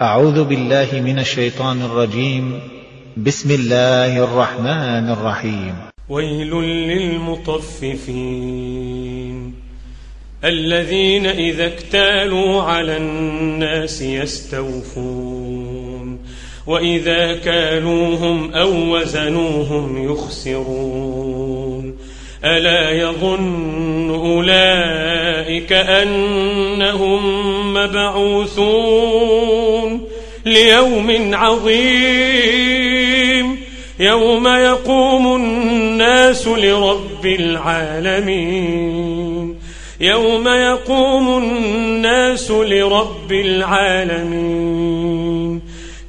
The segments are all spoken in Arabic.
أعوذ بالله من الشيطان الرجيم. بسم الله الرحمن الرحيم. ويل للمطففين الذين إذا اكتالوا على الناس يستوفون وإذا كالوهم أو وزنوهم يخسرون. ألا يظن أولئك أنهم مبعوثون ليوم عظيم يوم يقوم الناس لرب العالمين يوم يقوم الناس لرب العالمين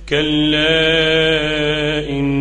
كلا إن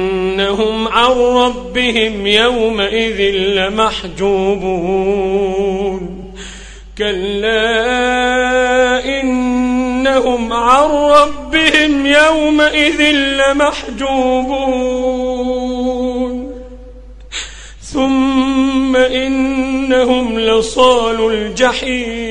إنهم عن ربهم يومئذ لمحجوبون. كلا إنهم عن ربهم يومئذ لمحجوبون. ثم إنهم لصال الجحيم.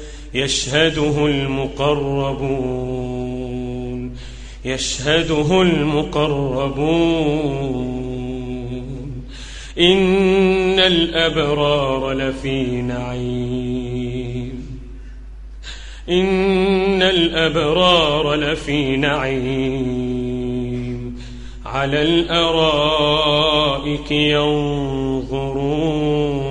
يشهده المقربون يشهده المقربون. إن الأبرار لفي نعيم. إن الأبرار لفي نعيم. على الأرائك ينظرون.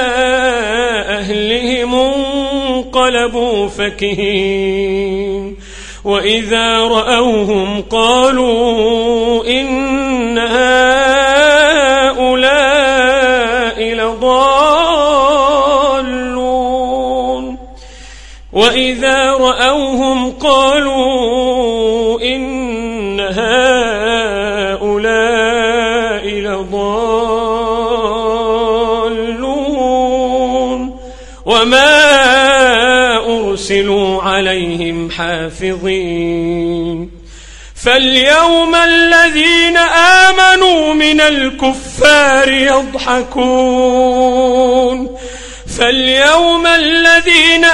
أهلهم انقلبوا فكهين. وإذا رأوهم قالوا إن هؤلاء لضالون. وإذا رأوهم قالوا وما أرسلوا عليهم حافظين فاليوم الذين آمنوا من الكفار يضحكون فاليوم الذين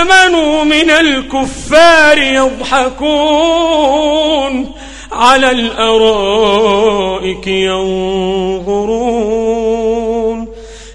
آمنوا من الكفار يضحكون على الأرائك ينظرون